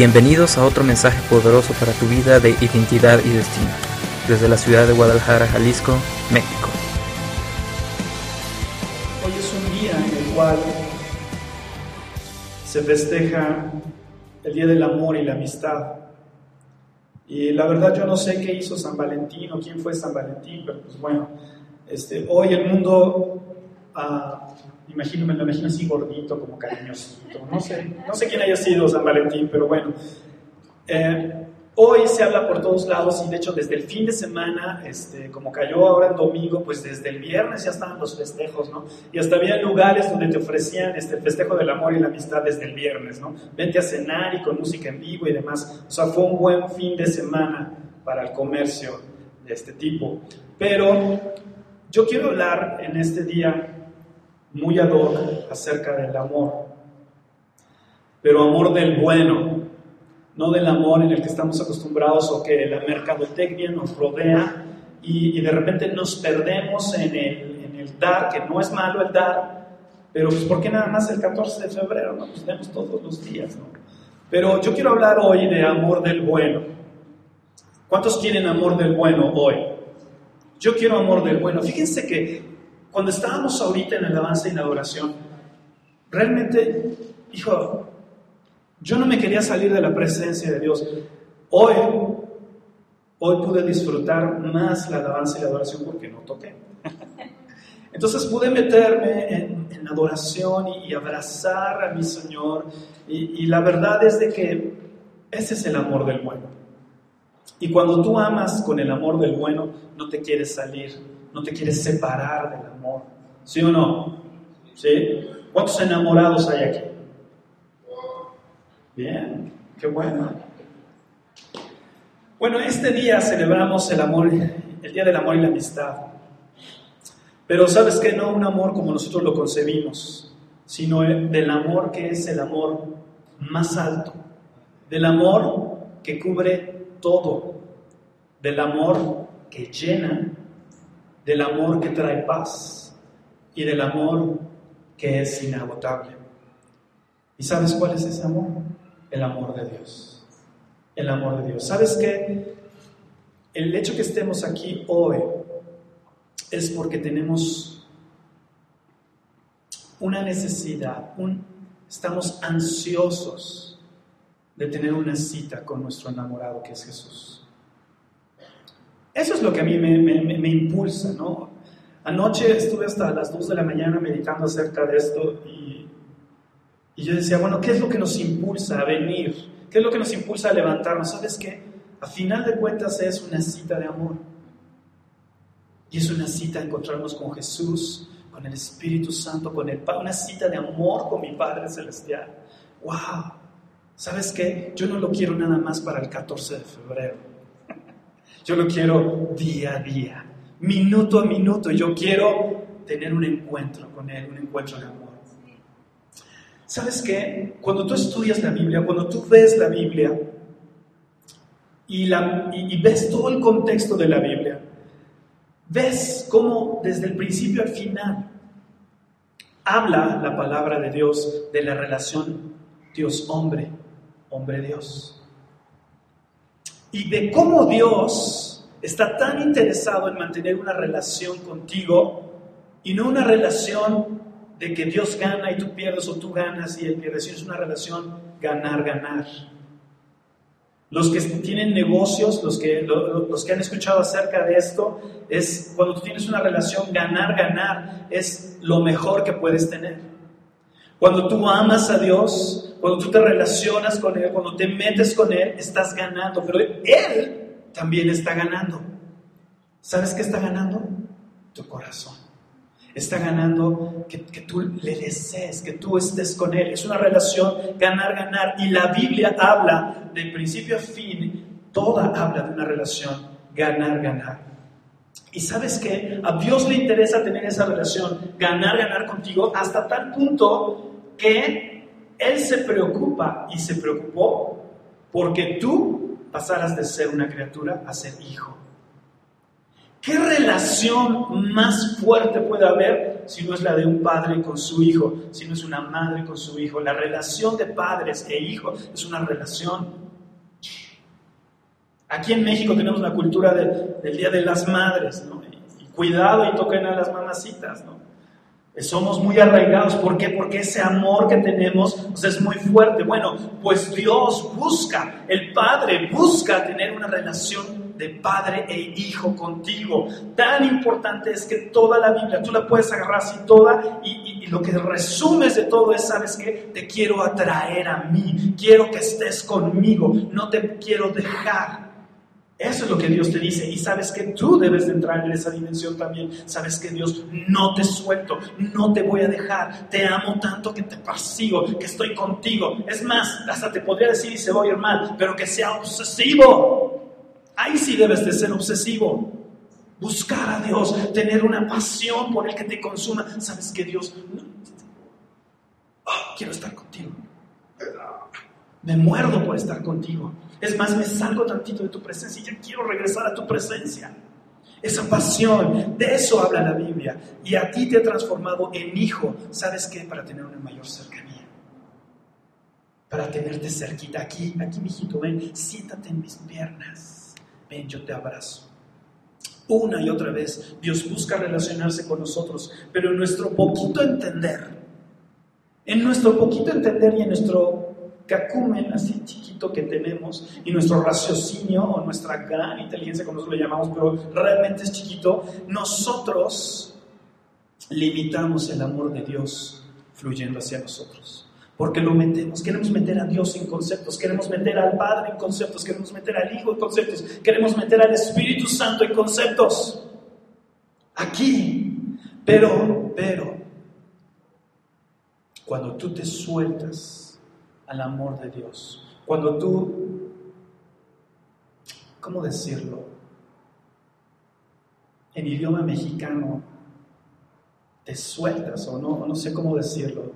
Bienvenidos a otro mensaje poderoso para tu vida de identidad y destino, desde la ciudad de Guadalajara, Jalisco, México. Hoy es un día en el cual se festeja el Día del Amor y la Amistad. Y la verdad yo no sé qué hizo San Valentín o quién fue San Valentín, pero pues bueno, este, hoy el mundo, ah, imagino, me lo imagino así gordito, como cariñosito, no sé, no sé quién haya sido San Valentín, pero bueno. Eh, hoy se habla por todos lados y de hecho desde el fin de semana, este, como cayó ahora el domingo, pues desde el viernes ya estaban los festejos, ¿no? Y hasta había lugares donde te ofrecían este festejo del amor y la amistad desde el viernes, ¿no? Vente a cenar y con música en vivo y demás. O sea, fue un buen fin de semana para el comercio de este tipo. Pero yo quiero hablar en este día muy ad acerca del amor, pero amor del bueno, no del amor en el que estamos acostumbrados o que la mercadotecnia nos rodea y, de repente nos perdemos en el, dar, que no es malo el dar, pero pues ¿por qué nada más el 14 de febrero? No, pues demos todos los días. Pero yo quiero hablar hoy de amor del bueno. ¿Cuántos quieren amor del bueno hoy? Yo quiero amor del bueno. Fíjense que cuando estábamos ahorita en alabanza y en adoración, realmente, hijo, yo no me quería salir de la presencia de Dios. Hoy, hoy pude disfrutar más la alabanza y la adoración porque no toqué. Entonces pude meterme en, adoración y, abrazar a mi Señor. Y, y la verdad es de que ese es el amor del bueno. Y cuando tú amas con el amor del bueno, no te quieres salir, no te quieres separar del amor. ¿Sí o no? ¿Sí? ¿Cuántos enamorados hay aquí? Bien, qué bueno. Bueno, este día celebramos el amor, el Día del Amor y la Amistad. Pero sabes que no un amor como nosotros lo concebimos, sino del amor que es el amor más alto, del amor que cubre todo, del amor que llena, del amor que trae paz y del amor que es inagotable. ¿Y sabes cuál es ese amor? El amor de Dios. El amor de Dios. ¿Sabes qué? El hecho que estemos aquí hoy es porque tenemos una necesidad, estamos ansiosos de tener una cita con nuestro enamorado que es Jesús. Eso es lo que a mí me, impulsa, ¿no? Anoche estuve hasta las 2 de la mañana meditando acerca de esto y, y, yo decía, bueno, ¿qué es lo que nos impulsa a venir? ¿Qué es lo que nos impulsa a levantarnos? ¿Sabes qué? A final de cuentas es una cita de amor. Y es una cita de encontrarnos con Jesús, con el Espíritu Santo, con el Padre, una cita de amor con mi Padre Celestial. ¡Wow! ¿Sabes qué? Yo no lo quiero nada más para el 14 de febrero. Yo lo quiero día a día, minuto a minuto. Yo quiero tener un encuentro con Él, un encuentro de amor. ¿Sabes qué? Cuando tú estudias la Biblia, cuando tú ves la Biblia y, y ves todo el contexto de la Biblia, ves cómo desde el principio al final habla la palabra de Dios de la relación Dios-hombre hombre-Dios. Y de cómo Dios está tan interesado en mantener una relación contigo y no una relación de que Dios gana y tú pierdes o tú ganas y Él pierde, sino es una relación ganar-ganar. Los que tienen negocios, los que, los que han escuchado acerca de esto, es cuando tú tienes una relación ganar-ganar, es lo mejor que puedes tener. Cuando tú amas a Dios, cuando tú te relacionas con Él, cuando te metes con Él, estás ganando, pero Él también está ganando. ¿Sabes qué está ganando? Tu corazón. Está ganando que, que, tú le desees, que tú estés con Él. Es una relación ganar, ganar. Y la Biblia habla de principio a fin, toda habla de una relación ganar, ganar. Y sabes que a Dios le interesa tener esa relación, ganar, ganar contigo, hasta tal punto que Él se preocupa y se preocupó porque tú pasaras de ser una criatura a ser hijo. ¿Qué relación más fuerte puede haber si no es la de un padre con su hijo, si no es una madre con su hijo? La relación de padres e hijos es una relación. Aquí en México tenemos la cultura del Día de las Madres, ¿no? Y, cuidado y toquen a las mamacitas, ¿no? Somos muy arraigados. ¿Por qué? Porque ese amor que tenemos es muy fuerte. Bueno, pues Dios busca, el Padre busca tener una relación de padre e hijo contigo. Tan importante es que toda la Biblia, tú la puedes agarrar así toda y, lo que resumes de todo es, ¿sabes qué? Te quiero atraer a mí, quiero que estés conmigo, no te quiero dejar. Eso es lo que Dios te dice. Y sabes que tú debes de entrar en esa dimensión también. Sabes que Dios no te suelto, no te voy a dejar. Te amo tanto que te persigo, que estoy contigo. Es más, hasta te podría decir y se va a oír mal, pero que sea obsesivo. Ahí sí debes de ser obsesivo. Buscar a Dios, tener una pasión por el que te consuma. Sabes que Dios, oh, quiero estar contigo. Me muerdo por estar contigo. Es más, me salgo tantito de tu presencia y ya quiero regresar a tu presencia. Esa pasión, de eso habla la Biblia. Y a ti te ha transformado en hijo. ¿Sabes qué? Para tener una mayor cercanía. Para tenerte cerquita. Aquí, aquí, mijito, ven, siéntate en mis piernas. Ven, yo te abrazo. Una y otra vez, Dios busca relacionarse con nosotros, pero en nuestro poquito entender, en nuestro poquito entender y en nuestro cacumen así chiquito que tenemos y nuestro raciocinio o nuestra gran inteligencia, como nosotros le llamamos, pero realmente es chiquito, nosotros limitamos el amor de Dios fluyendo hacia nosotros. Porque lo metemos, queremos meter a Dios en conceptos, queremos meter al Padre en conceptos, queremos meter al Hijo en conceptos, queremos meter al Espíritu Santo en conceptos. Aquí, pero, pero, cuando tú te sueltas al amor de Dios. Cuando tú, ¿cómo decirlo? En idioma mexicano te sueltas o no, no sé cómo decirlo,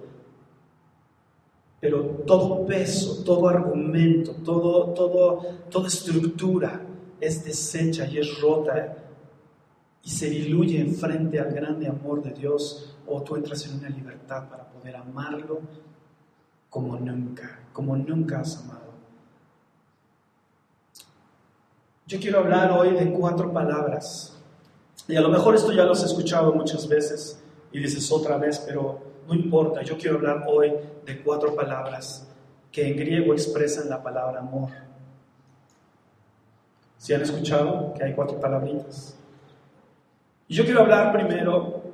pero todo peso, todo argumento, todo, todo, toda estructura es deshecha y es rota y se diluye en frente al grande amor de Dios o tú entras en una libertad para poder amarlo como nunca, como nunca has amado. Yo quiero hablar hoy de cuatro palabras. Y a lo mejor esto ya lo has escuchado muchas veces y dices otra vez, pero no importa, yo quiero hablar hoy de cuatro palabras que en griego expresan la palabra amor. ¿Si han escuchado que hay cuatro palabritas? Y yo quiero hablar primero,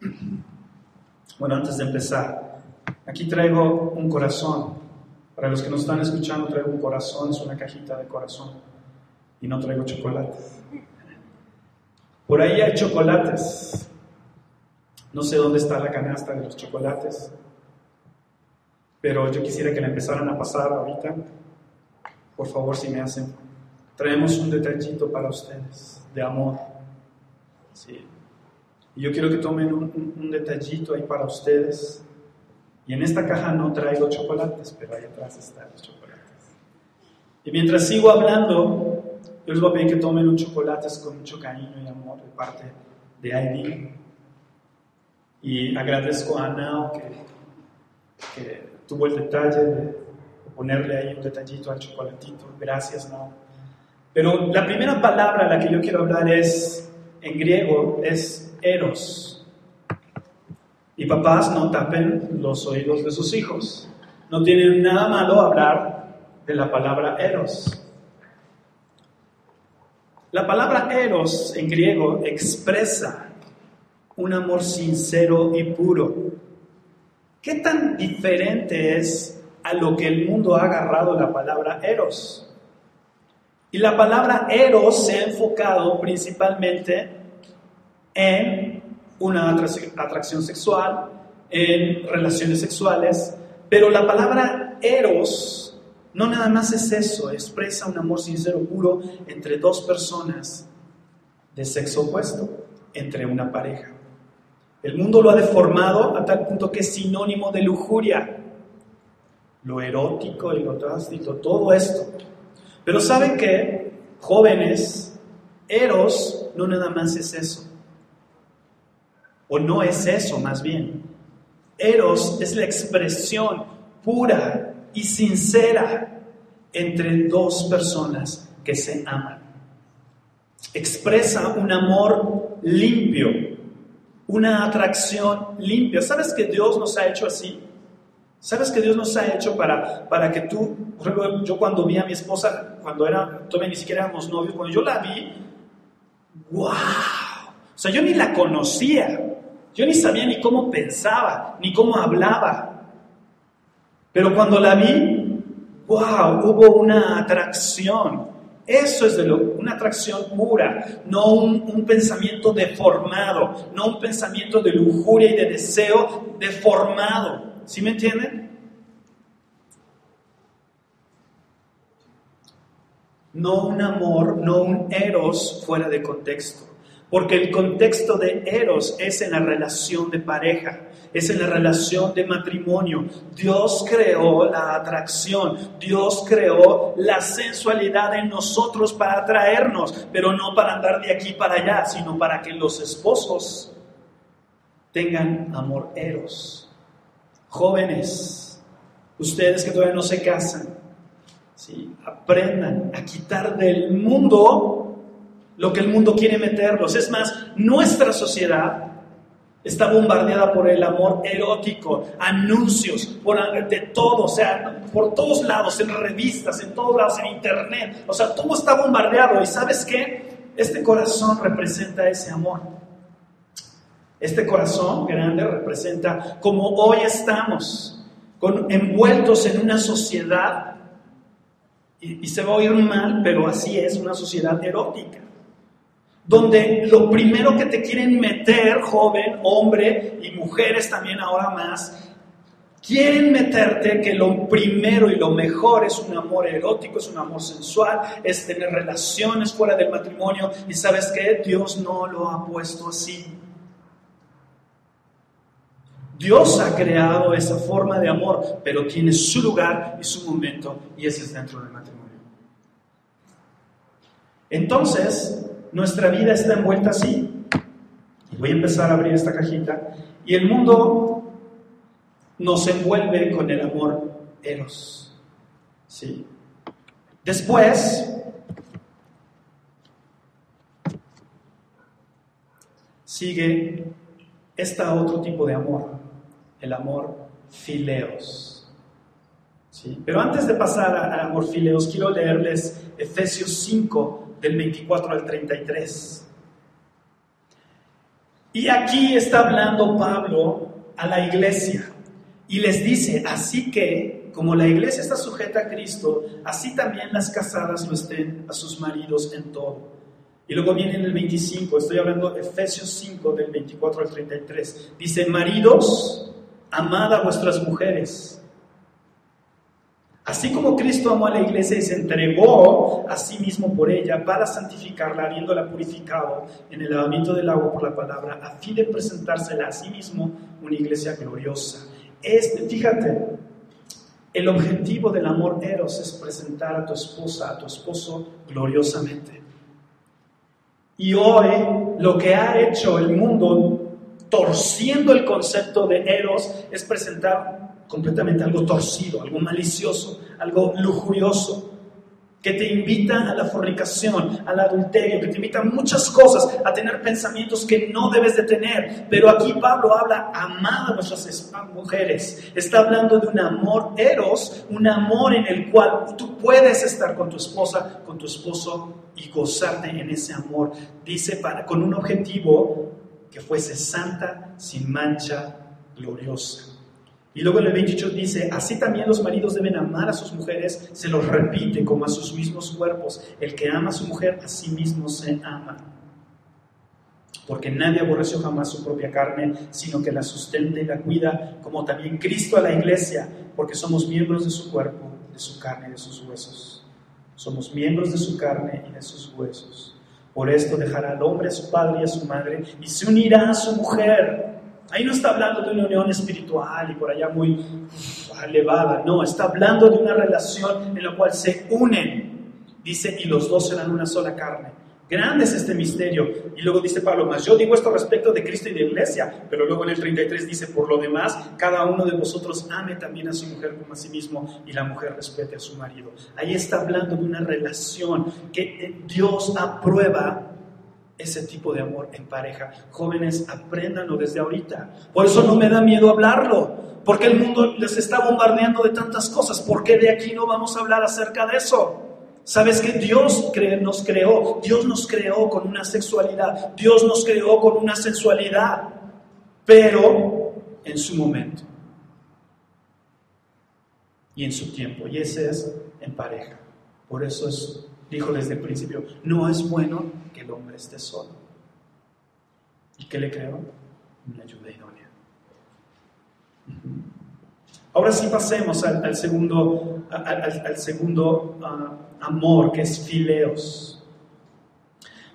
bueno, antes de empezar, Aquí traigo un corazón. Para los que nos están escuchando, traigo un corazón, es una cajita de corazón. Y no traigo chocolates. Por ahí hay chocolates. No sé dónde está la canasta de los chocolates. Pero yo quisiera que la empezaran a pasar ahorita. Por favor, si me hacen. Traemos un detallito para ustedes de amor. Sí. Y yo quiero que tomen un, un detallito ahí para ustedes y en esta caja no traigo chocolates, pero ahí atrás están los chocolates. Y mientras sigo hablando, yo les voy a pedir que tomen un chocolates con mucho cariño y amor de parte de ID. Y agradezco a Nao que, tuvo el detalle de ponerle ahí un detallito al chocolatito. Gracias, Nao. Pero la primera palabra a la que yo quiero hablar es, en griego, es eros. Y papás no tapen los oídos de sus hijos. No tienen nada malo hablar de la palabra eros. La palabra eros en griego expresa un amor sincero y puro. ¿Qué tan diferente es a lo que el mundo ha agarrado la palabra eros? Y la palabra eros se ha enfocado principalmente en una atracción sexual, en relaciones sexuales, pero la palabra eros no nada más es eso, expresa un amor sincero, puro entre dos personas de sexo opuesto, entre una pareja. El mundo lo ha deformado a tal punto que es sinónimo de lujuria, lo erótico y lo todo esto. Pero ¿saben qué? Jóvenes, eros no nada más es eso. O no es eso, más bien. Eros es la expresión pura y sincera entre dos personas que se aman. Expresa un amor limpio, una atracción limpia. ¿Sabes que Dios nos ha hecho así? ¿Sabes que Dios nos ha hecho para, para que tú, yo cuando vi a mi esposa, cuando era, todavía ni siquiera éramos novios, cuando yo la vi, wow, o sea, yo ni la conocía, yo ni sabía ni cómo pensaba, ni cómo hablaba, pero cuando la vi, wow, hubo una atracción, eso es de lo, una atracción pura, no un, un, pensamiento deformado, no un pensamiento de lujuria y de deseo deformado. ¿Sí me entienden? No un amor, no un eros fuera de contexto. Porque el contexto de eros es en la relación de pareja, es en la relación de matrimonio. Dios creó la atracción, Dios creó la sensualidad en nosotros para atraernos, pero no para andar de aquí para allá, sino para que los esposos tengan amor eros. Jóvenes, ustedes que todavía no se casan, ¿sí? aprendan a quitar del mundo lo que el mundo quiere meterlos. Es más, nuestra sociedad está bombardeada por el amor erótico, anuncios, por, de todo, o sea, por todos lados, en revistas, en todos lados, en internet, o sea, todo está bombardeado. ¿Y sabes qué? Este corazón representa ese amor. Este corazón grande representa como hoy estamos, envueltos en una sociedad, y, y se va a oír mal, pero así es, una sociedad erótica donde lo primero que te quieren meter, joven, hombre y mujeres también ahora más, quieren meterte que lo primero y lo mejor es un amor erótico, es un amor sensual, es tener relaciones fuera del matrimonio y sabes que Dios no lo ha puesto así. Dios ha creado esa forma de amor, pero tiene su lugar y su momento, y ese es dentro del matrimonio. Entonces, nuestra vida está envuelta así. Voy a empezar a abrir esta cajita. Y el mundo nos envuelve con el amor eros. ¿Sí? Después, sigue este otro tipo de amor el amor fileos. ¿Sí? Pero antes de pasar al amor fileos, quiero leerles Efesios 5, del 24 al 33. Y aquí está hablando Pablo a la iglesia y les dice, así que como la iglesia está sujeta a Cristo, así también las casadas lo estén a sus maridos en todo. Y luego viene en el 25, estoy hablando de Efesios 5 del 24 al 33. Dice, maridos, amad a vuestras mujeres. Así como Cristo amó a la iglesia y se entregó a sí mismo por ella para santificarla, habiéndola purificado en el lavamiento del agua por la palabra, a fin de presentársela a sí mismo una iglesia gloriosa. Este, fíjate, el objetivo del amor eros es presentar a tu esposa, a tu esposo gloriosamente. Y hoy lo que ha hecho el mundo torciendo el concepto de eros, es presentar completamente algo torcido, algo malicioso, algo lujurioso, que te invita a la fornicación, al adulterio, que te invita a muchas cosas, a tener pensamientos que no debes de tener. Pero aquí Pablo habla, amada a nuestras mujeres. Está hablando de un amor eros, un amor en el cual tú puedes estar con tu esposa, con tu esposo y gozarte en ese amor. Dice, para, con un objetivo que fuese santa, sin mancha, gloriosa. Y luego en el 28 dice, así también los maridos deben amar a sus mujeres, se los repite como a sus mismos cuerpos. El que ama a su mujer, a sí mismo se ama. Porque nadie aborreció jamás su propia carne, sino que la sustenta y la cuida, como también Cristo a la iglesia, porque somos miembros de su cuerpo, de su carne y de sus huesos. Somos miembros de su carne y de sus huesos. Por esto dejará al hombre a su padre y a su madre y se unirá a su mujer. Ahí no está hablando de una unión espiritual y por allá muy elevada, no, está hablando de una relación en la cual se unen. Dice, y los dos serán una sola carne. Grande es este misterio. Y luego dice Pablo, más yo digo esto respecto de Cristo y de iglesia. Pero luego en el 33 dice, por lo demás, cada uno de vosotros ame también a su mujer como a sí mismo y la mujer respete a su marido. Ahí está hablando de una relación que eh, Dios aprueba ese tipo de amor en pareja. Jóvenes, apréndanlo desde ahorita. Por eso no me da miedo hablarlo, porque el mundo les está bombardeando de tantas cosas. ¿Por qué de aquí no vamos a hablar acerca de eso? Sabes que Dios nos creó, Dios nos creó con una sexualidad, Dios nos creó con una sensualidad, pero en su momento y en su tiempo, y ese es en pareja. Por eso es, dijo desde el principio, no es bueno que el hombre esté solo. ¿Y qué le creó? Una ayuda idónea. Ahora sí pasemos al, segundo, al, segundo ah, amor, que es fileos.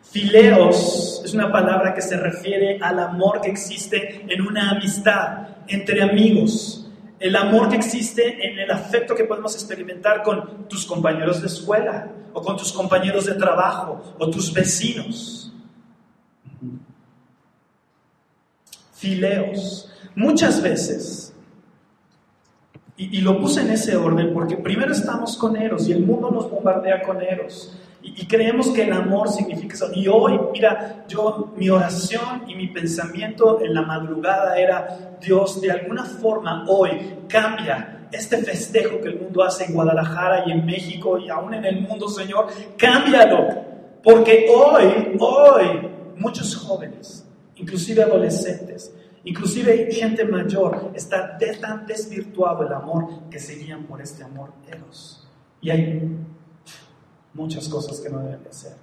Fileos es una palabra que se refiere al amor que existe en una amistad entre amigos. El amor que existe en el afecto que podemos experimentar con tus compañeros de escuela, o con tus compañeros de trabajo, o tus vecinos. Fileos. Muchas veces y, lo puse en ese orden porque primero estamos con Eros y el mundo nos bombardea con Eros. Y, creemos que el amor significa eso. Y hoy, mira, yo, mi oración y mi pensamiento en la madrugada era, Dios, de alguna forma hoy cambia este festejo que el mundo hace en Guadalajara y en México y aún en el mundo, Señor, cámbialo. Porque hoy, hoy, muchos jóvenes, inclusive adolescentes, Inclusive gente mayor está tan desvirtuado el amor que seguían por este amor eros. Y hay muchas cosas que no deben de ser.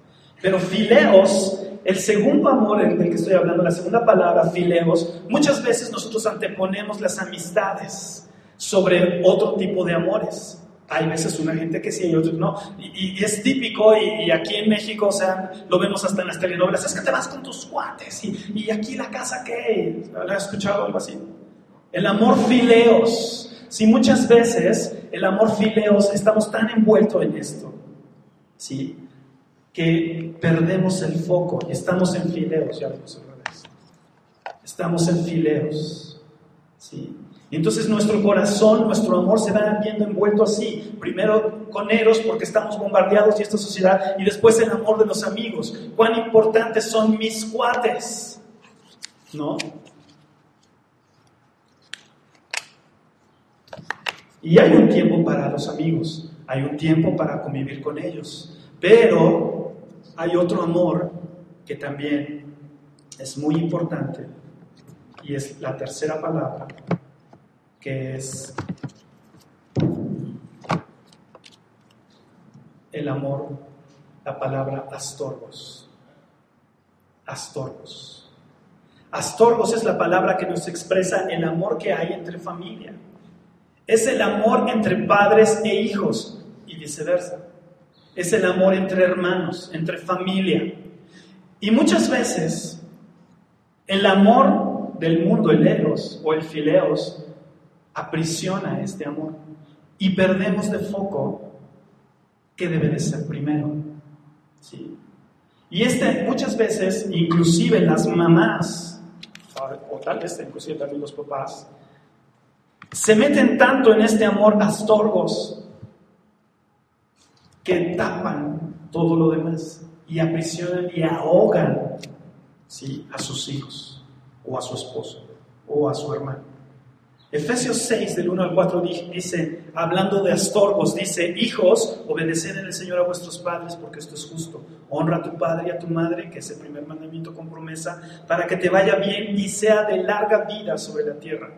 Pero fileos, el segundo amor del que estoy hablando, la segunda palabra, fileos, muchas veces nosotros anteponemos las amistades sobre otro tipo de amores. Hay veces una gente que sí y otros no. Y, es típico, y, aquí en México, o sea, lo vemos hasta en las telenovelas, es que te vas con tus cuates, y, aquí la casa, ¿qué? ¿Has escuchado algo así? El amor fileos. Si muchas veces el amor fileos estamos tan envueltos en esto, ¿sí? Que perdemos el foco y estamos en fileos, ya lo Estamos en fileos, ¿sí? entonces nuestro corazón, nuestro amor se va viendo envuelto así. Primero con Eros porque estamos bombardeados y esta sociedad y después el amor de los amigos. Cuán importantes son mis cuates. ¿No? Y hay un tiempo para los amigos, hay un tiempo para convivir con ellos, pero hay otro amor que también es muy importante y es la tercera palabra que es el amor, la palabra astorgos. Astorgos. Astorgos es la palabra que nos expresa el amor que hay entre familia. Es el amor entre padres e hijos y viceversa. Es el amor entre hermanos, entre familia. Y muchas veces el amor del mundo, el eros o el fileos, aprisiona este amor y perdemos de foco qué debe de ser primero. ¿sí? Y este muchas veces, inclusive las mamás, o tal vez inclusive también los papás, se meten tanto en este amor astorgos que tapan todo lo demás y aprisionan y ahogan ¿sí? a sus hijos o a su esposo o a su hermano. Efesios 6, del 1 al 4 dice, hablando de astorgos, dice, hijos, obedeced en el Señor a vuestros padres porque esto es justo. Honra a tu padre y a tu madre, que es el primer mandamiento con promesa, para que te vaya bien y sea de larga vida sobre la tierra.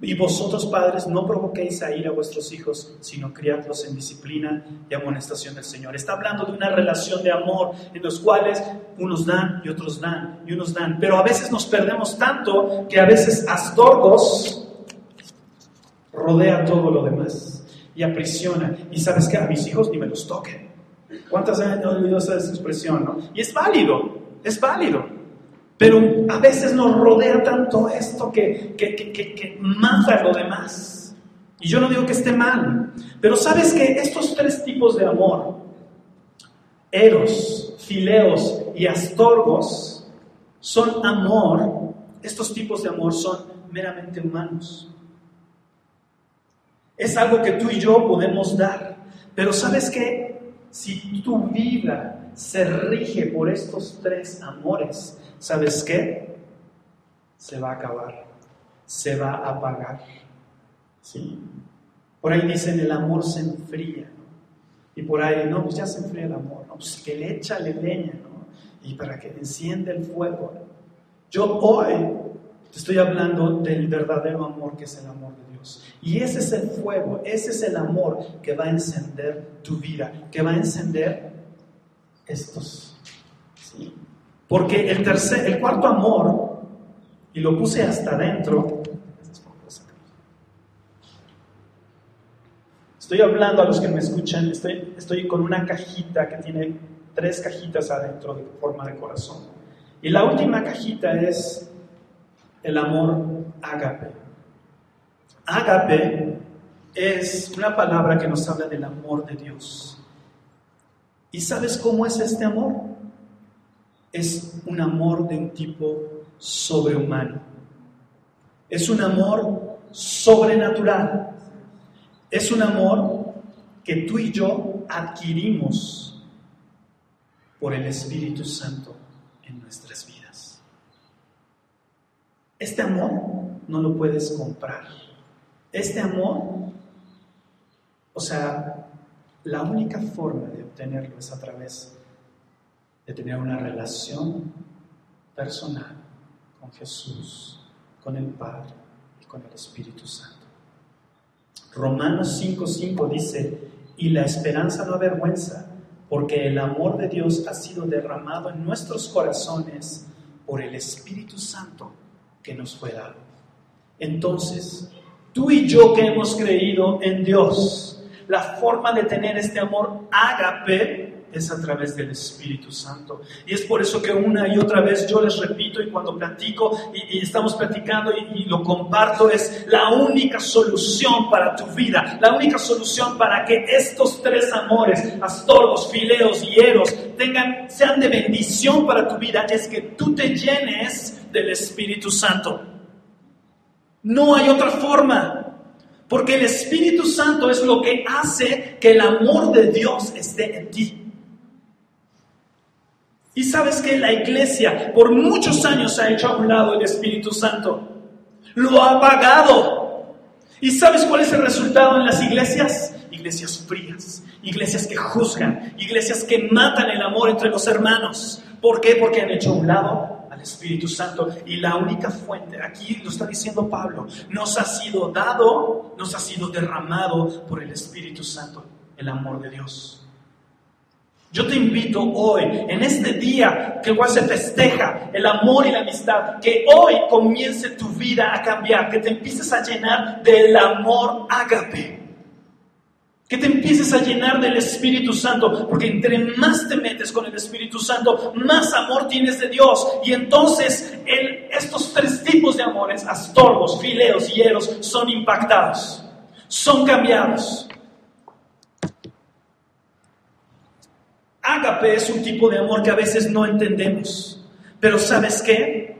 Y vosotros padres no provoquéis a ir a vuestros hijos, sino criadlos en disciplina y amonestación del Señor. Está hablando de una relación de amor en los cuales unos dan y otros dan y unos dan. Pero a veces nos perdemos tanto que a veces astorgos rodea todo lo demás y aprisiona. Y sabes que a mis hijos ni me los toquen. ¿Cuántas veces han oído esa expresión? No? Y es válido, es válido. Pero a veces nos rodea tanto esto que, que, que, que, mata lo demás. Y yo no digo que esté mal, pero sabes que estos tres tipos de amor, eros, fileos y astorgos son amor, estos tipos de amor son meramente humanos. Es algo que tú y yo podemos dar, pero ¿sabes qué? Si tu vida se rige por estos tres amores, ¿sabes qué? Se va a acabar, se va a apagar. ¿Sí? Por ahí dicen el amor se enfría. Y por ahí, no, pues ya se enfría el amor, no, pues que le échale leña, ¿no? Y para que encienda el fuego. Yo hoy estoy hablando del verdadero amor que es el amor de Dios. Y ese es el fuego, ese es el amor que va a encender tu vida, que va a encender estos. ¿sí? Porque el tercer, el cuarto amor, y lo puse hasta adentro, Estoy hablando a los que me escuchan, estoy, estoy con una cajita que tiene tres cajitas adentro de forma de corazón. Y la última cajita es el amor ágape. Ágape es una palabra que nos habla del amor de Dios. ¿Y sabes cómo es este amor? Es un amor de un tipo sobrehumano. Es un amor sobrenatural. Es un amor que tú y yo adquirimos por el Espíritu Santo en nuestras vidas. Este amor no lo puedes comprar. Este amor, o sea, la única forma de obtenerlo es a través de tener una relación personal con Jesús, con el Padre y con el Espíritu Santo. Romanos 5:5 dice, y la esperanza no avergüenza, porque el amor de Dios ha sido derramado en nuestros corazones por el Espíritu Santo que nos fue dado. Entonces, tú y yo que hemos creído en Dios, la forma de tener este amor ágape es a través del Espíritu Santo. Y es por eso que una y otra vez yo les repito y cuando platico y, estamos platicando y, lo comparto es la única solución para tu vida, la única solución para que estos tres amores, astorgos, fileos y eros, tengan, sean de bendición para tu vida, es que tú te llenes del Espíritu Santo. No hay otra forma. Porque el Espíritu Santo es lo que hace que el amor de Dios esté en ti. Y sabes que la iglesia por muchos años ha hecho a un lado el Espíritu Santo. Lo ha pagado. ¿Y sabes cuál es el resultado en las iglesias? Iglesias frías, iglesias que juzgan, iglesias que matan el amor entre los hermanos. ¿Por qué? Porque han hecho a un lado al Espíritu Santo. Y la única fuente, aquí lo está diciendo Pablo, nos ha sido dado, nos ha sido derramado por el Espíritu Santo, el amor de Dios. Yo te invito hoy, en este día que igual se festeja el amor y la amistad, que hoy comience tu vida a cambiar, que te empieces a llenar del amor ágape. Que te empieces a llenar del Espíritu Santo, porque entre más te metes con el Espíritu Santo, más amor tienes de Dios. Y entonces estos tres tipos de amores, astorgos, fileos y hieros, son impactados, son cambiados. Ágape es un tipo de amor que a veces no entendemos. Pero ¿sabes qué?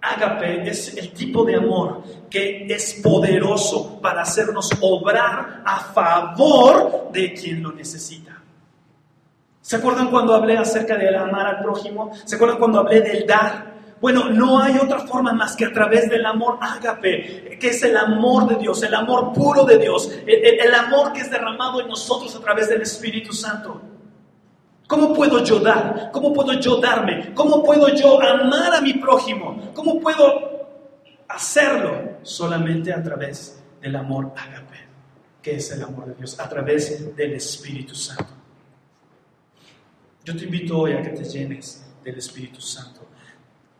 Ágape es el tipo de amor que es poderoso para hacernos obrar a favor de quien lo necesita. ¿Se acuerdan cuando hablé acerca de amar al prójimo? ¿Se acuerdan cuando hablé del dar? Bueno, no hay otra forma más que a través del amor ágape, que es el amor de Dios, el amor puro de Dios, el, el amor que es derramado en nosotros a través del Espíritu Santo. ¿Cómo puedo yo dar? ¿Cómo puedo yo darme? ¿Cómo puedo yo amar a mi prójimo? ¿Cómo puedo hacerlo? Solamente a través del amor ágape, que es el amor de Dios, a través del Espíritu Santo. Yo te invito hoy a que te llenes del Espíritu Santo.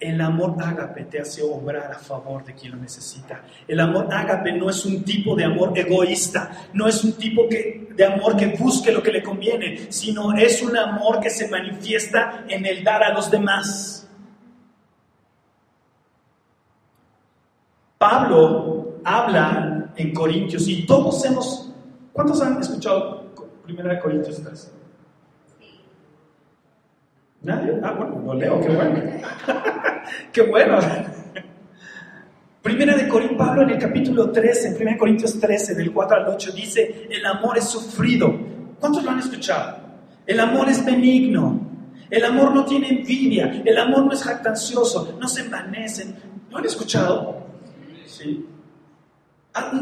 El amor ágape te hace obrar a favor de quien lo necesita. El amor ágape no es un tipo de amor egoísta, no es un tipo de amor que busque lo que le conviene, sino es un amor que se manifiesta en el dar a los demás. Pablo habla en Corintios y todos hemos, ¿cuántos han escuchado 1 Corintios 3? ¿Nadie? Ah, bueno, lo leo, qué bueno. qué bueno. Primera de Corintios, Pablo en el capítulo 13, en 1 Corintios 13, del 4 al 8, dice, el amor es sufrido. ¿Cuántos lo han escuchado? El amor es benigno. El amor no tiene envidia. El amor no es jactancioso. No se envanecen. ¿Lo han escuchado? Sí. Ah,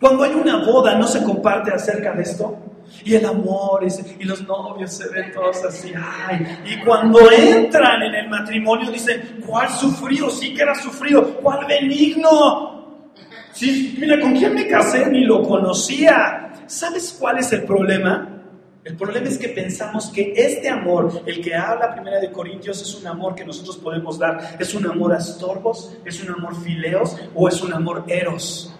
cuando hay una boda, ¿no se comparte acerca de esto? Y el amor, y, los novios se ven todos así, ay. Y cuando entran en el matrimonio dicen, ¿cuál sufrido? Sí que era sufrido, ¿cuál benigno? Sí, mira, ¿con quién me casé? Ni lo conocía. ¿Sabes cuál es el problema? El problema es que pensamos que este amor, el que habla primera de Corintios, es un amor que nosotros podemos dar. ¿Es un amor a estorbos? ¿Es un amor fileos? ¿O es un amor eros?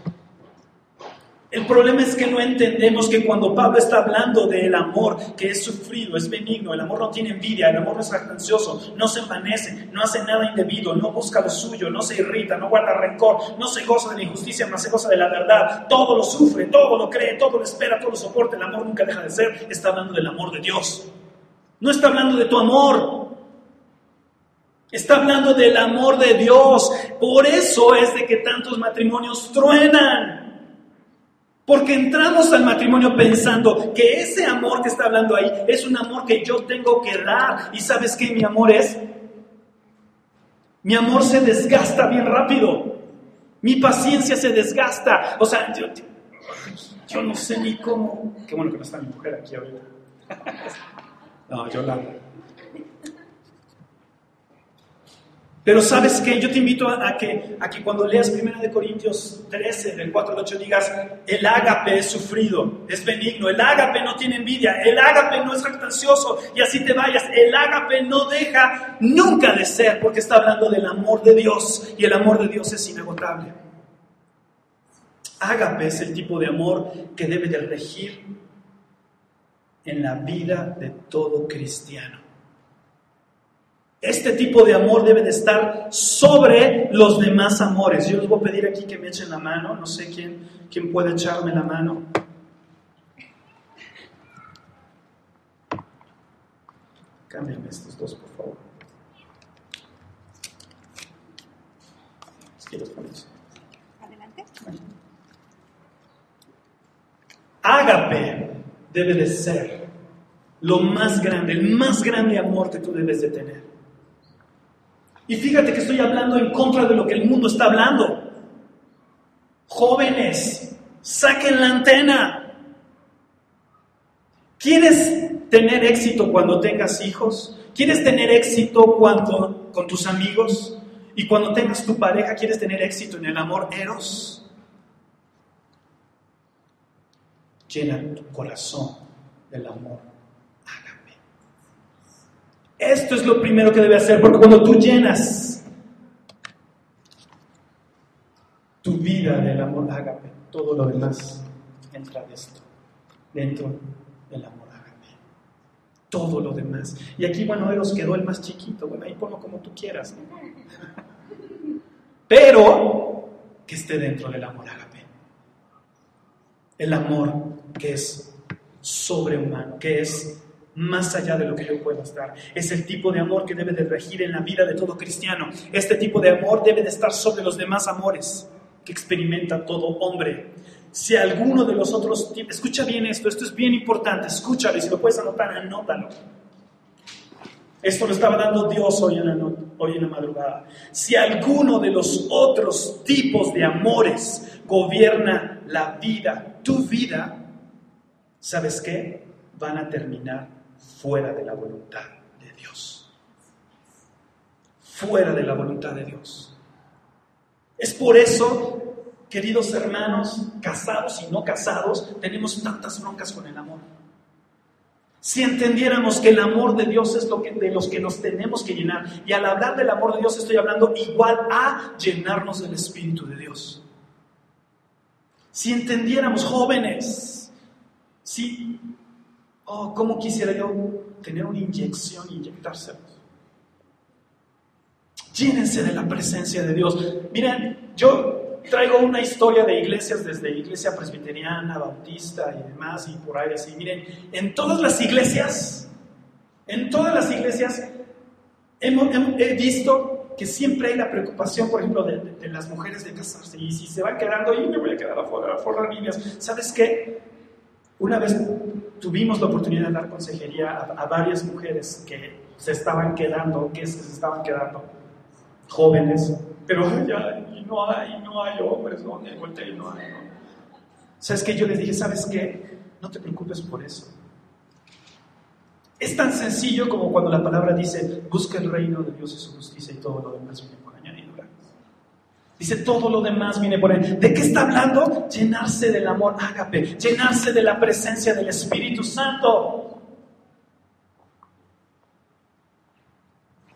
El problema es que no entendemos que cuando Pablo está hablando del amor que es sufrido, es benigno, el amor no tiene envidia, el amor no es ansioso, no se envanece, no hace nada indebido, no busca lo suyo, no se irrita, no guarda rencor, no se goza de la injusticia, más se goza de la verdad, todo lo sufre, todo lo cree, todo lo espera, todo lo soporta, el amor nunca deja de ser, está hablando del amor de Dios. No está hablando de tu amor, Está hablando del amor de Dios. Por eso es de que tantos matrimonios truenan. Porque entramos al matrimonio pensando que ese amor que está hablando ahí es un amor que yo tengo que dar. ¿Y sabes qué mi amor es? Mi amor se desgasta bien rápido. Mi paciencia se desgasta. O sea, yo, yo no sé ni cómo. Qué bueno que no está mi mujer aquí ahorita. No, yo la. Pero sabes que yo te invito a, que, a que cuando leas 1 de Corintios 13, del 4 al 8, digas, el ágape es sufrido, es benigno, el ágape no tiene envidia, el ágape no es jactancioso, y así te vayas, el ágape no deja nunca de ser, porque está hablando del amor de Dios, y el amor de Dios es inagotable. Ágape es el tipo de amor que debe de regir en la vida de todo cristiano. Este tipo de amor debe de estar sobre los demás amores. Yo les voy a pedir aquí que me echen la mano. No sé quién, quién puede echarme la mano. Cámbiame estos dos, por favor. Adelante. Ágape debe de ser lo más grande, el más grande amor que tú debes de tener. Y fíjate que estoy hablando en contra de lo que el mundo está hablando. Jóvenes, saquen la antena. ¿Quieres tener éxito cuando tengas hijos? ¿Quieres tener éxito cuando con tus amigos? Y cuando tengas tu pareja, ¿quieres tener éxito en el amor eros? Llena tu corazón del amor esto es lo primero que debe hacer, porque cuando tú llenas tu vida del amor ágape, todo lo demás entra de esto, dentro del amor ágape. Todo lo demás. Y aquí, bueno, Eros quedó el más chiquito, bueno, ahí ponlo como tú quieras. Pero que esté dentro del amor ágape. El amor que es sobrehumano, que es más allá de lo que yo puedo estar. Es el tipo de amor que debe de regir en la vida de todo cristiano. Este tipo de amor debe de estar sobre los demás amores que experimenta todo hombre. Si alguno de los otros, escucha bien esto, esto es bien importante, escúchalo y si lo puedes anotar, anótalo. Esto lo estaba dando Dios hoy en, la hoy en la madrugada. Si alguno de los otros tipos de amores gobierna la vida, tu vida, ¿sabes qué? Van a terminar fuera de la voluntad de Dios. Fuera de la voluntad de Dios. Es por eso, queridos hermanos, casados y no casados, tenemos tantas broncas con el amor. Si entendiéramos que el amor de Dios es lo que, de los que nos tenemos que llenar, y al hablar del amor de Dios estoy hablando igual a llenarnos del Espíritu de Dios. Si entendiéramos, jóvenes, si Oh, ¿cómo quisiera yo tener una inyección y inyectárselos? Llénense de la presencia de Dios. Miren, yo traigo una historia de iglesias desde iglesia presbiteriana, bautista y demás, y por ahí así. Miren, en todas las iglesias, en todas las iglesias he visto que siempre hay la preocupación, por ejemplo, de, las mujeres de casarse. Y si se van quedando, y me voy a quedar afuera, afuera niñas. ¿Sabes qué? Una vez tuvimos la oportunidad de dar consejería a, varias mujeres que se estaban quedando, que se estaban quedando jóvenes, pero ya y no hay, no hay hombres, no, hay, no hay. ¿no? ¿Sabes qué? Yo les dije, ¿sabes qué? No te preocupes por eso. Es tan sencillo como cuando la palabra dice, busca el reino de Dios y su justicia y todo lo demás viene. Dice, todo lo demás viene por él. ¿De qué está hablando? Llenarse del amor ágape, llenarse de la presencia del Espíritu Santo.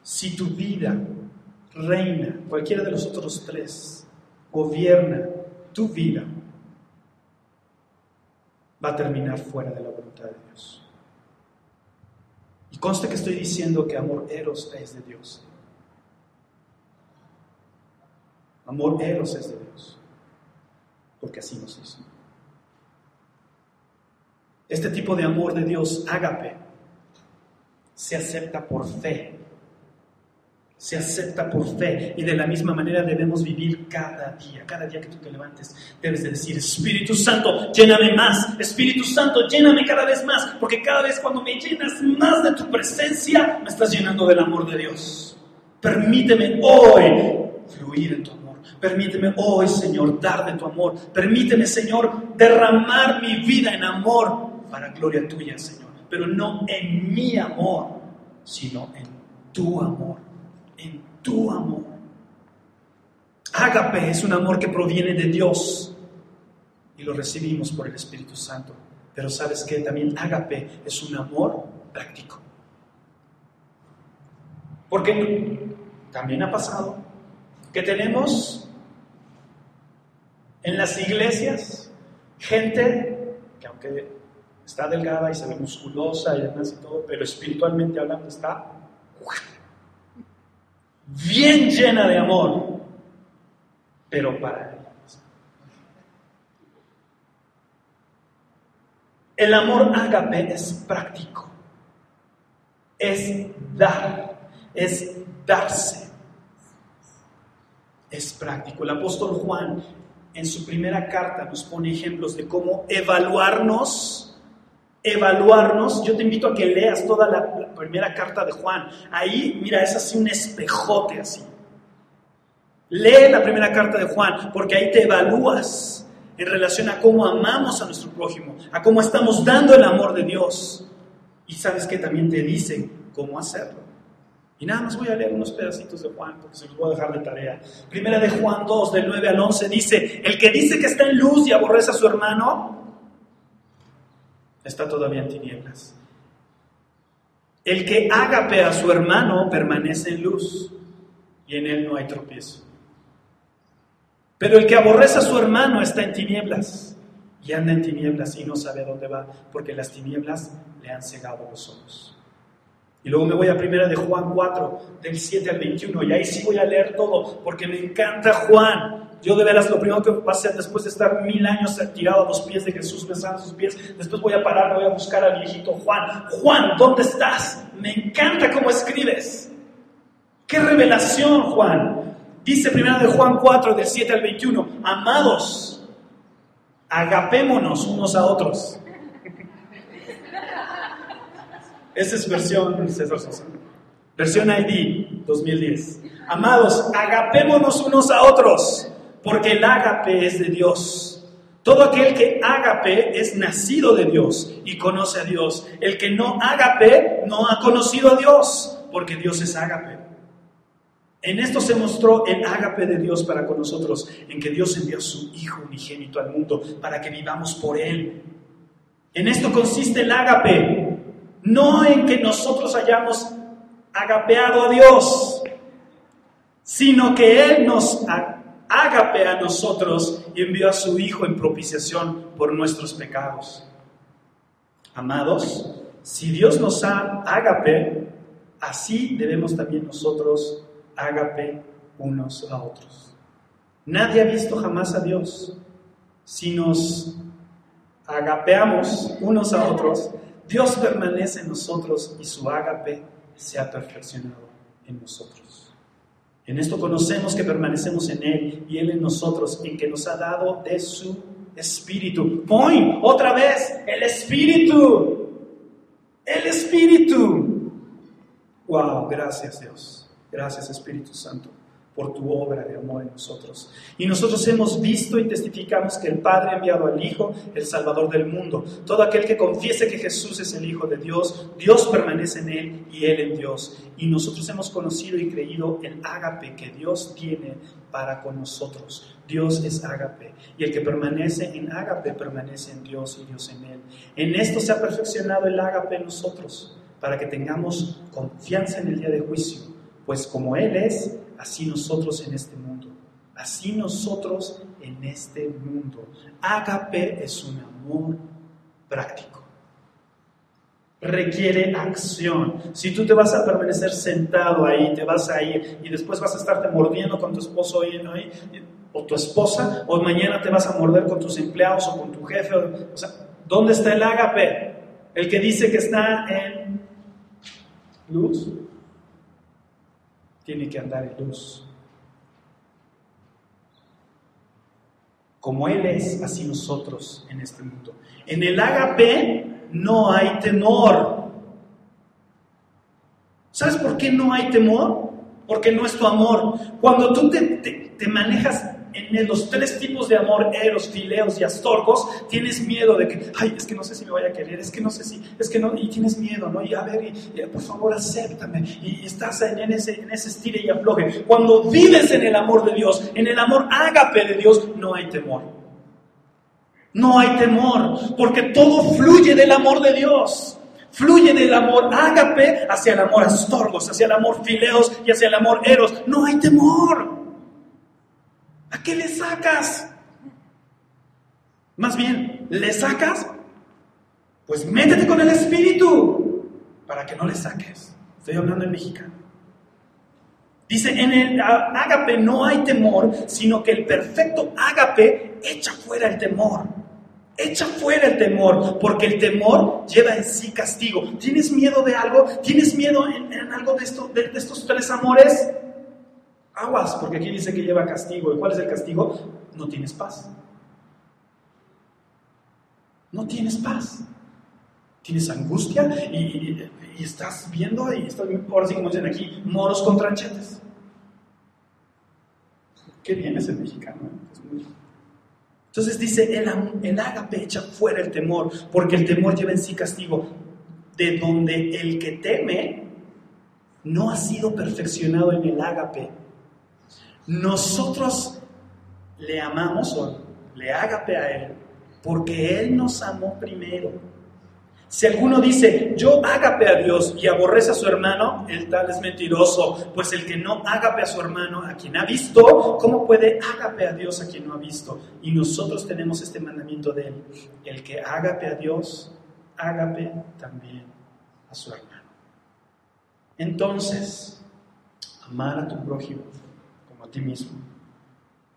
Si tu vida reina, cualquiera de los otros tres, gobierna tu vida, va a terminar fuera de la voluntad de Dios. Y conste que estoy diciendo que amor eros es de Dios. Amor eros es de Dios. Porque así nos hizo. Este tipo de amor de Dios, ágape, se acepta por fe se acepta por fe y de la misma manera debemos vivir cada día. Cada día que tú te levantes debes de decir, Espíritu Santo, lléname más. Espíritu Santo, lléname cada vez más. Porque cada vez cuando me llenas más de tu presencia, me estás llenando del amor de Dios. Permíteme hoy fluir en tu amor. Permíteme hoy, Señor, dar de tu amor. Permíteme, Señor, derramar mi vida en amor para gloria tuya, Señor. Pero no en mi amor, sino en tu amor en tu amor. Ágape es un amor que proviene de Dios y lo recibimos por el Espíritu Santo. Pero sabes que también ágape es un amor práctico. Porque también ha pasado que tenemos en las iglesias gente que aunque está delgada y se ve musculosa y demás y todo, pero espiritualmente hablando está bien llena de amor, pero para Él. El amor ágape es práctico, es dar, es darse, es práctico. El apóstol Juan en su primera carta nos pone ejemplos de cómo evaluarnos evaluarnos, yo te invito a que leas toda la, primera carta de Juan. Ahí, mira, es así un espejote así. Lee la primera carta de Juan, porque ahí te evalúas en relación a cómo amamos a nuestro prójimo, a cómo estamos dando el amor de Dios. Y sabes que también te dice cómo hacerlo. Y nada más voy a leer unos pedacitos de Juan, porque se los voy a dejar de tarea. Primera de Juan 2, del 9 al 11, dice, el que dice que está en luz y aborrece a su hermano, está todavía en tinieblas. El que ágape a su hermano permanece en luz y en él no hay tropiezo. Pero el que aborrece a su hermano está en tinieblas y anda en tinieblas y no sabe a dónde va porque las tinieblas le han cegado los ojos. Y luego me voy a primera de Juan 4, del 7 al 21, y ahí sí voy a leer todo, porque me encanta Juan. Yo de veras lo primero que va a hacer después de estar mil años tirado a los pies de Jesús, besando sus pies, después voy a parar, voy a buscar al viejito Juan. Juan, ¿dónde estás? Me encanta cómo escribes. ¡Qué revelación, Juan! Dice primero de Juan 4, del 7 al 21, amados, agapémonos unos a otros. Esa es versión César Sosa. Versión ID 2010. Amados, agapémonos unos a otros porque el ágape es de Dios. Todo aquel que ágape es nacido de Dios y conoce a Dios. El que no ágape no ha conocido a Dios, porque Dios es ágape. En esto se mostró el ágape de Dios para con nosotros, en que Dios envió a su Hijo unigénito al mundo para que vivamos por Él. En esto consiste el ágape, no en que nosotros hayamos agapeado a Dios, sino que Él nos ágape a nosotros y envió a su Hijo en propiciación por nuestros pecados. Amados, si Dios nos ha ágape, así debemos también nosotros ágape unos a otros. Nadie ha visto jamás a Dios. Si nos agapeamos unos a otros, Dios permanece en nosotros y su ágape se ha perfeccionado en nosotros. En esto conocemos que permanecemos en Él y Él en nosotros, en que nos ha dado de su Espíritu. Point, otra vez, el Espíritu. El Espíritu. Wow, gracias Dios. Gracias Espíritu Santo por tu obra de amor en nosotros. Y nosotros hemos visto y testificamos que el Padre ha enviado al Hijo, el Salvador del mundo. Todo aquel que confiese que Jesús es el Hijo de Dios, Dios permanece en él y él en Dios. Y nosotros hemos conocido y creído el ágape que Dios tiene para con nosotros. Dios es ágape. Y el que permanece en ágape permanece en Dios y Dios en él. En esto se ha perfeccionado el ágape en nosotros, para que tengamos confianza en el día de juicio. Pues como Él es, así nosotros en este mundo. Así nosotros en este mundo. Ágape es un amor práctico. Requiere acción. Si tú te vas a permanecer sentado ahí, te vas a ir y después vas a estarte mordiendo con tu esposo ahí, o tu esposa, o mañana te vas a morder con tus empleados o con tu jefe. O sea, ¿dónde está el ágape? El que dice que está en luz tiene que andar en luz. Como Él es, así nosotros en este mundo. En el agape no hay temor. ¿Sabes por qué no hay temor? Porque no es tu amor. Cuando tú te, te manejas en los tres tipos de amor, eros, fileos y astorgos, tienes miedo de que, ay, es que no sé si me voy a querer, es que no sé si, es que no, y tienes miedo, ¿no? Y a ver, y, por favor, acéptame. Y, estás en ese, en ese estire y afloje. Cuando vives en el amor de Dios, en el amor ágape de Dios, no hay temor. No hay temor, porque todo fluye del amor de Dios. Fluye del amor ágape hacia el amor astorgos, hacia el amor fileos y hacia el amor eros. No hay temor. ¿A qué le sacas? Más bien, ¿le sacas? Pues métete con el Espíritu para que no le saques. Estoy hablando en mexicano. Dice, en el ágape no hay temor, sino que el perfecto ágape echa fuera el temor. Echa fuera el temor, porque el temor lleva en sí castigo. ¿Tienes miedo de algo? ¿Tienes miedo en, algo de, esto, de estos tres amores? Aguas, porque aquí dice que lleva castigo. ¿Y cuál es el castigo? No tienes paz. No tienes paz. Tienes angustia y, estás viendo, y estás, ahora sí como dicen aquí, moros con tranchetes. Qué bien es el mexicano. ¿eh? Entonces dice, el, el ágape echa fuera el temor, porque el temor lleva en sí castigo, de donde el que teme no ha sido perfeccionado en el ágape nosotros le amamos o le agape a Él porque Él nos amó primero. Si alguno dice, yo agape a Dios y aborrece a su hermano, el tal es mentiroso, pues el que no agape a su hermano, a quien ha visto, ¿cómo puede agape a Dios a quien no ha visto? Y nosotros tenemos este mandamiento de Él, el que agape a Dios, agape también a su hermano. Entonces, amar a tu prójimo mismo.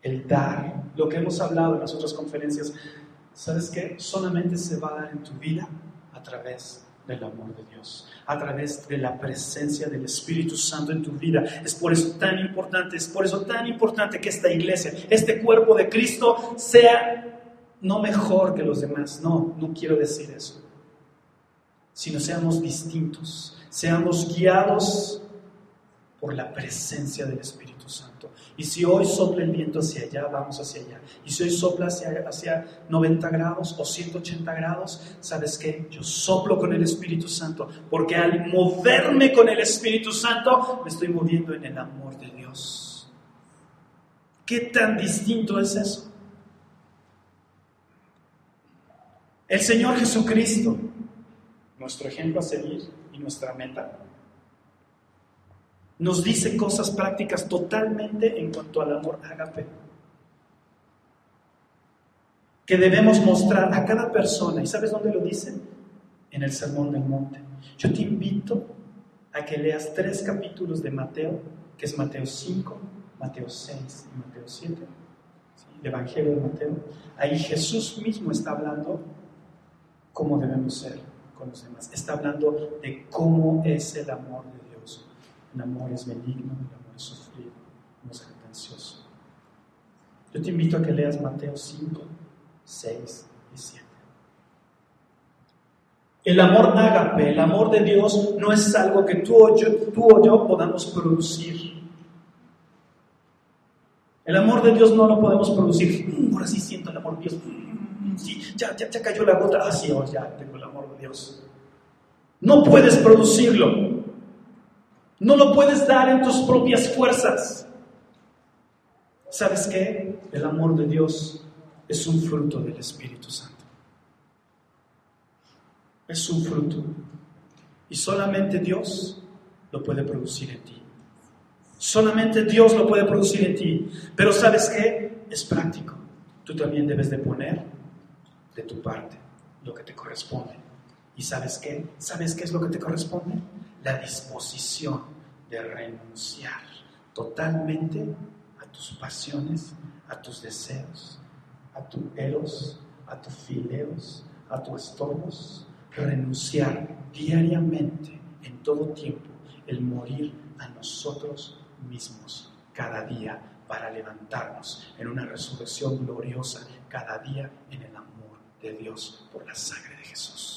El dar, lo que hemos hablado en las otras conferencias, ¿sabes qué? Solamente se va a dar en tu vida a través del amor de Dios, a través de la presencia del Espíritu Santo en tu vida. Es por eso tan importante, es por eso tan importante que esta iglesia, este cuerpo de Cristo sea no mejor que los demás, no, no quiero decir eso, sino seamos distintos, seamos guiados por la presencia del Espíritu Santo. Y si hoy sopla el viento hacia allá, vamos hacia allá. Y si hoy sopla hacia, hacia 90 grados o 180 grados, ¿sabes qué? Yo soplo con el Espíritu Santo, porque al moverme con el Espíritu Santo, me estoy moviendo en el amor de Dios. ¿Qué tan distinto es eso? El Señor Jesucristo, nuestro ejemplo a seguir y nuestra meta, nos dice cosas prácticas totalmente en cuanto al amor ágape. Que debemos mostrar a cada persona. ¿Y sabes dónde lo dice? En el Sermón del Monte. Yo te invito a que leas tres capítulos de Mateo, que es Mateo 5, Mateo 6 y Mateo 7, el Evangelio de Mateo. Ahí Jesús mismo está hablando cómo debemos ser con los demás. Está hablando de cómo es el amor de El amor es benigno, el amor es sufrido, no es jactancioso. Yo te invito a que leas Mateo 5, 6 y 7. El amor ágape, el amor de Dios, no es algo que tú o yo, tú o yo podamos producir. El amor de Dios no lo podemos producir. Mm, ahora sí siento el amor de Dios. Mm, mm, sí, ya, ya, ya, cayó la gota. Ah, sí, oh, ya tengo el amor de Dios. No puedes producirlo. No lo puedes dar en tus propias fuerzas. ¿Sabes qué? El amor de Dios es un fruto del Espíritu Santo. Es un fruto. Y solamente Dios lo puede producir en ti. Solamente Dios lo puede producir en ti. Pero ¿sabes qué? Es práctico. Tú también debes de poner de tu parte lo que te corresponde. ¿Y sabes qué? ¿Sabes qué es lo que te corresponde? La disposición de renunciar totalmente a tus pasiones, a tus deseos, a tu eros, a tus fileos, a tus estorbos. Renunciar diariamente, en todo tiempo, el morir a nosotros mismos cada día para levantarnos en una resurrección gloriosa cada día en el amor de Dios por la sangre de Jesús.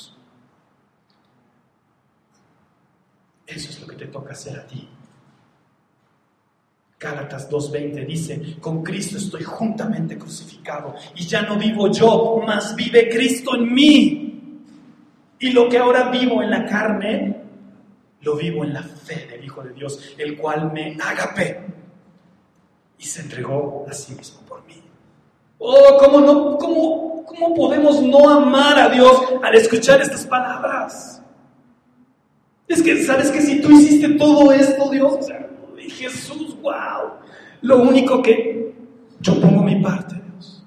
Eso es lo que te toca hacer a ti. Gálatas 2.20 dice, con Cristo estoy juntamente crucificado y ya no vivo yo, mas vive Cristo en mí. Y lo que ahora vivo en la carne, lo vivo en la fe del Hijo de Dios, el cual me agape y se entregó a sí mismo por mí. Oh, ¿cómo, no, cómo, cómo podemos no amar a Dios al escuchar estas palabras? Es que, ¿sabes que si tú hiciste todo esto, Dios? O sea, Jesús, wow. Lo único que yo pongo mi parte, Dios.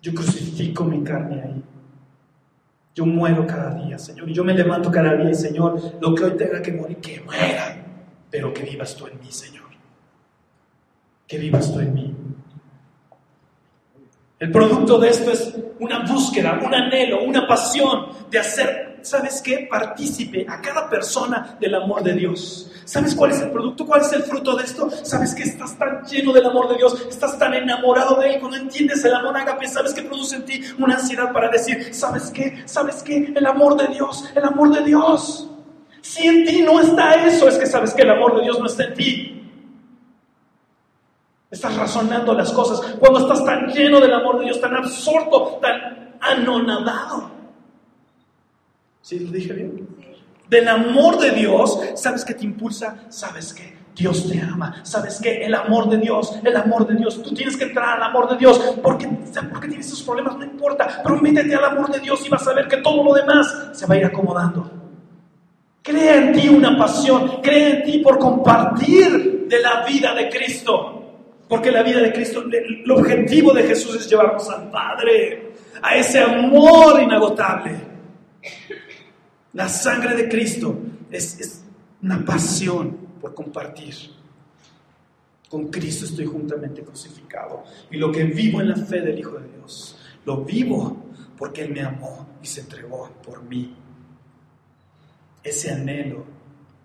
Yo crucifico mi carne ahí. Yo muero cada día, Señor. Y yo me levanto cada día, Señor, lo que hoy tenga que morir, que muera. Pero que vivas tú en mí, Señor. Que vivas tú en mí. El producto de esto es una búsqueda, un anhelo, una pasión de hacer, ¿sabes qué? Partícipe a cada persona del amor de Dios. ¿Sabes cuál es el producto? ¿Cuál es el fruto de esto? ¿Sabes que estás tan lleno del amor de Dios? Estás tan enamorado de Él. Cuando entiendes el amor agape, ¿sabes que produce en ti una ansiedad para decir, ¿sabes qué? ¿Sabes qué? El amor de Dios, el amor de Dios. Si en ti no está eso, es que sabes que el amor de Dios no está en ti. Estás razonando las cosas. Cuando estás tan lleno del amor de Dios, tan absorto, tan anonadado. ¿Sí lo dije bien? Del amor de Dios, ¿sabes qué te impulsa? ¿Sabes qué? Dios te ama. ¿Sabes qué? El amor de Dios, el amor de Dios. Tú tienes que entrar al amor de Dios. Porque, porque tienes esos problemas? No importa. Pero métete al amor de Dios y vas a ver que todo lo demás se va a ir acomodando. Crea en ti una pasión. Crea en ti por compartir de la vida de Cristo. Porque la vida de Cristo, el objetivo de Jesús es llevarnos al Padre, a ese amor inagotable. La sangre de Cristo es, una pasión por compartir. Con Cristo estoy juntamente crucificado. Y lo que vivo en la fe del Hijo de Dios, lo vivo porque Él me amó y se entregó por mí. Ese anhelo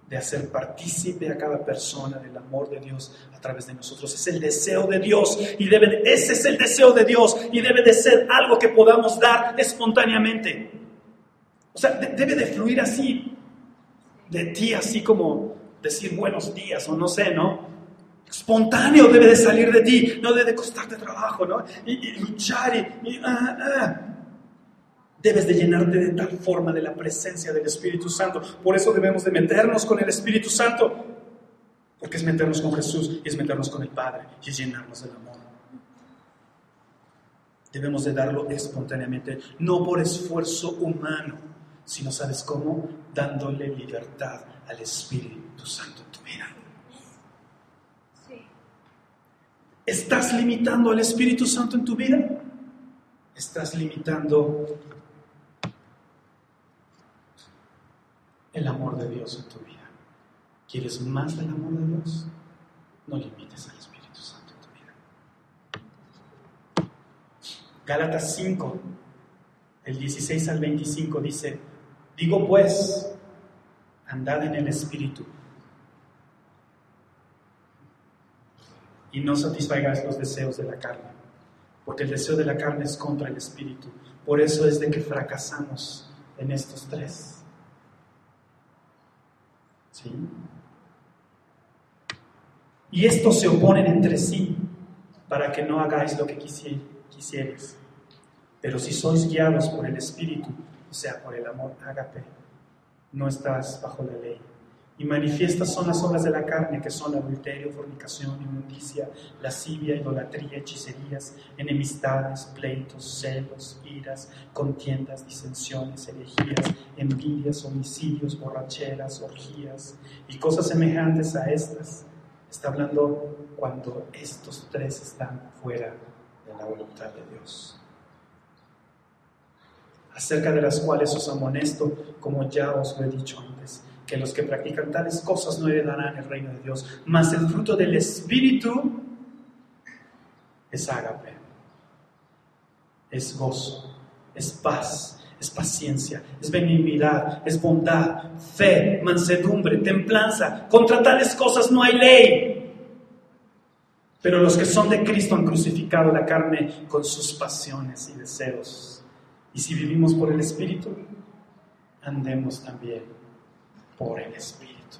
de hacer partícipe a cada persona del amor de Dios a través de nosotros. Es el deseo de Dios y debe, ese es el deseo de Dios y debe de ser algo que podamos dar espontáneamente. O sea, debe de fluir así, de ti, así como decir buenos días o no sé, ¿no? Espontáneo debe de salir de ti, no debe de costarte trabajo, ¿no? Y, luchar y... Ah, ah debes de llenarte de tal forma de la presencia del Espíritu Santo. Por eso debemos de meternos con el Espíritu Santo, porque es meternos con Jesús y es meternos con el Padre y es llenarnos del amor. Debemos de darlo espontáneamente, no por esfuerzo humano, sino, ¿sabes cómo? Dándole libertad al Espíritu Santo en tu vida. ¿Estás limitando al Espíritu Santo en tu vida? Estás limitando el amor de Dios en tu vida. ¿Quieres más del amor de Dios? No limites al Espíritu Santo en tu vida. Gálatas 5, el 16 al 25 dice, digo pues, andad en el Espíritu y no satisfagáis los deseos de la carne, porque el deseo de la carne es contra el espíritu. Por eso es de que fracasamos en estos tres. ¿Sí? Y estos se oponen entre sí para que no hagáis lo que quisierais. Pero si sois guiados por el Espíritu, o sea, por el amor ágape, no estás bajo la ley. Y manifiestas son las obras de la carne, que son adulterio, fornicación, inmundicia, lascivia, idolatría, hechicerías, enemistades, pleitos, celos, iras, contiendas, disensiones, herejías, envidias, homicidios, borracheras, orgías y cosas semejantes a estas. Está hablando cuando estos tres están fuera de la voluntad de Dios acerca de las cuales os amonesto, como ya os lo he dicho antes, que los que practican tales cosas no heredarán el reino de Dios, mas el fruto del Espíritu es ágape, es gozo, es paz, es paciencia, es benignidad, es bondad, fe, mansedumbre, templanza. Contra tales cosas no hay ley. Pero los que son de Cristo han crucificado la carne con sus pasiones y deseos. Y si vivimos por el Espíritu, andemos también por el Espíritu.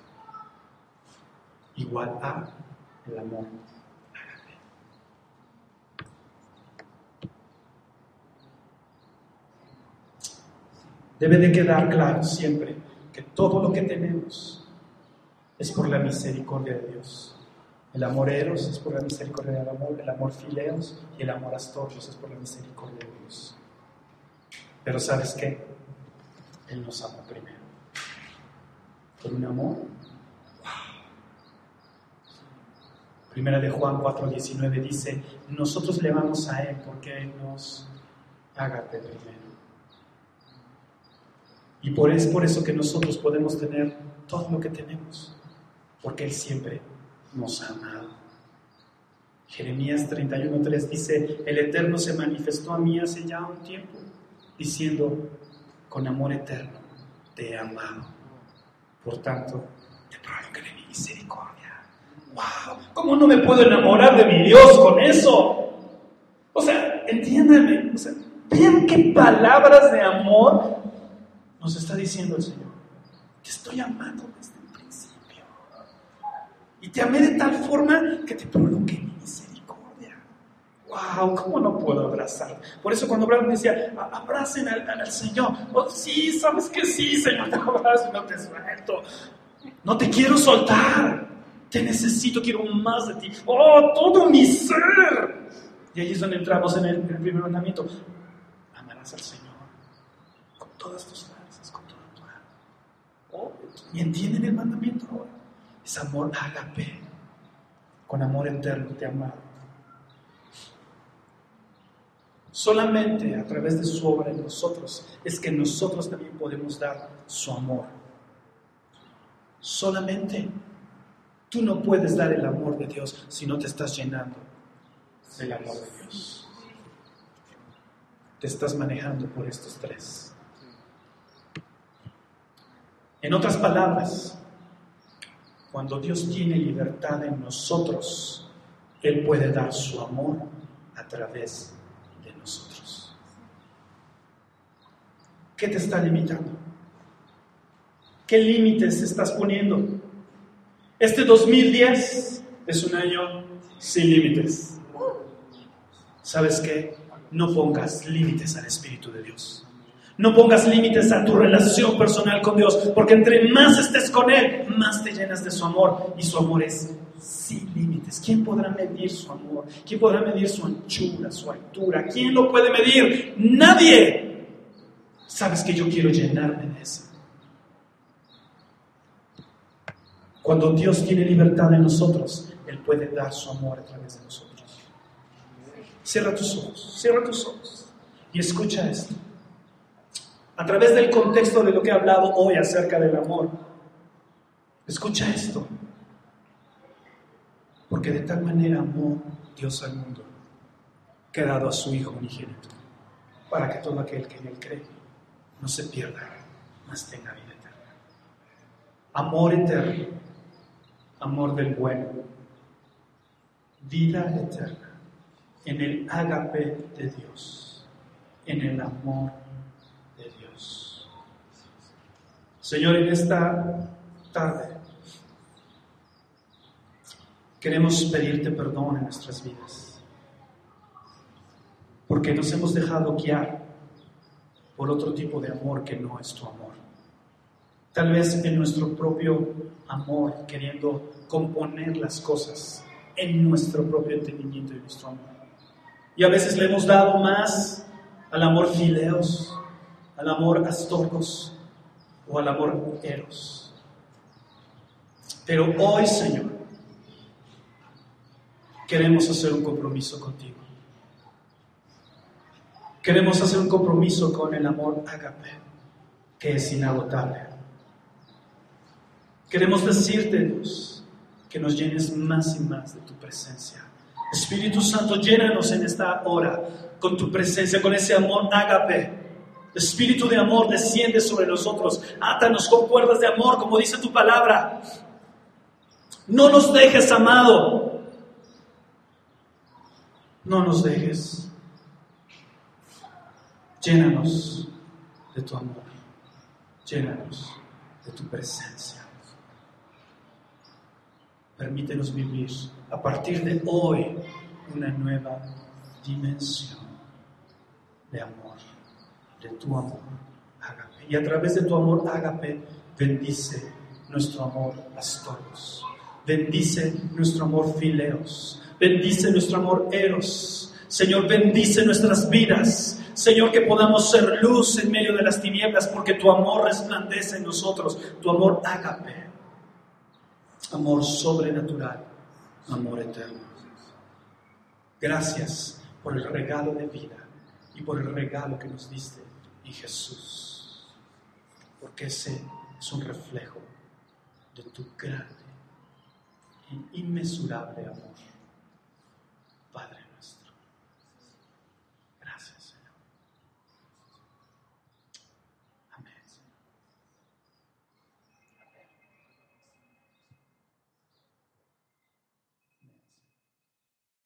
Igual a el amor. Debe de quedar claro siempre que todo lo que tenemos es por la misericordia de Dios. El amor eros es por la misericordia del amor, el amor fileos y el amor astorios es por la misericordia de Dios. Pero ¿sabes qué? Él nos ama primero. Con un amor. Primera de Juan 4:19 dice, nosotros le vamos a Él porque Él nos haga de primero. Y por, es por eso que nosotros podemos tener todo lo que tenemos, porque Él siempre nos ha amado. Jeremías 31:3 dice, el Eterno se manifestó a mí hace ya un tiempo diciendo, con amor eterno te he amado. Por tanto, te prolongaré mi misericordia. ¡Wow! ¿Cómo no me puedo enamorar de mi Dios con eso? O sea, entiéndeme. O sea, vean qué palabras de amor nos está diciendo el Señor. Te estoy amando desde el principio. Y te amé de tal forma que te prolongué wow, ¿cómo no puedo abrazar? Por eso cuando Abraham decía, abracen al, Señor, oh, sí, sabes que sí, Señor, te abrazo, no te suelto, no te quiero soltar, te necesito, quiero más de ti, oh, todo mi ser. Y ahí es donde entramos en el, primer mandamiento, amarás al Señor con todas tus fuerzas, con toda tu alma. Oh, y entienden el mandamiento ahora, es amor ágape, con amor eterno te amado Solamente a través de su obra en nosotros es que nosotros también podemos dar su amor. Solamente tú no puedes dar el amor de Dios si no te estás llenando del amor de Dios. Te estás manejando por estos tres. En otras palabras, cuando Dios tiene libertad en nosotros, Él puede dar su amor a través de nosotros. ¿Qué te está limitando? ¿Qué límites estás poniendo? Este 2010 es un año sin límites. ¿Sabes qué? No pongas límites al Espíritu de Dios. No pongas límites a tu relación personal con Dios, porque entre más estés con Él, más te llenas de su amor. Y su amor es sin límites. ¿Quién podrá medir su amor? ¿Quién podrá medir su anchura, su altura? ¿Quién lo puede medir? Nadie. Sabes que yo quiero llenarme de eso. Cuando Dios tiene libertad en nosotros, Él puede dar su amor a través de nosotros. Cierra tus ojos, cierra tus ojos y escucha esto. A través del contexto de lo que he hablado hoy acerca del amor, escucha esto. Porque de tal manera amó Dios al mundo, que ha dado a su Hijo unigénito, para que todo aquel que en él cree no se pierda, mas tenga vida eterna. Amor eterno, amor del bueno, vida eterna en el ágape de Dios, en el amor de Dios. Señor, en esta tarde queremos pedirte perdón en nuestras vidas, porque nos hemos dejado guiar por otro tipo de amor que no es tu amor. Tal vez en nuestro propio amor, queriendo componer las cosas en nuestro propio entendimiento y nuestro amor. Y a veces le hemos dado más al amor fileos, al amor astorgos o al amor eros. Pero hoy, Señor, queremos hacer un compromiso contigo. Queremos hacer un compromiso con el amor agape, que es inagotable. Queremos decirte, Dios, que nos llenes más y más de tu presencia. Espíritu Santo, llénanos en esta hora con tu presencia, con ese amor ágape. Espíritu de amor desciende sobre nosotros. Átanos con cuerdas de amor, como dice tu palabra. No nos dejes, amado. No nos dejes. Llénanos de tu amor. Llénanos de tu presencia. Permítenos vivir a partir de hoy una nueva dimensión de amor, de tu amor, ágape. Y a través de tu amor, ágape, bendice nuestro amor todos. Bendice nuestro amor fileos. Bendice nuestro amor eros. Señor, bendice nuestras vidas. Señor, que podamos ser luz en medio de las tinieblas porque tu amor resplandece en nosotros. Tu amor ágape amor sobrenatural, amor eterno. Gracias por el regalo de vida y por el regalo que nos diste en Jesús, porque ese es un reflejo de tu grande e inmesurable amor, Padre nuestro. Gracias, Señor. Amén.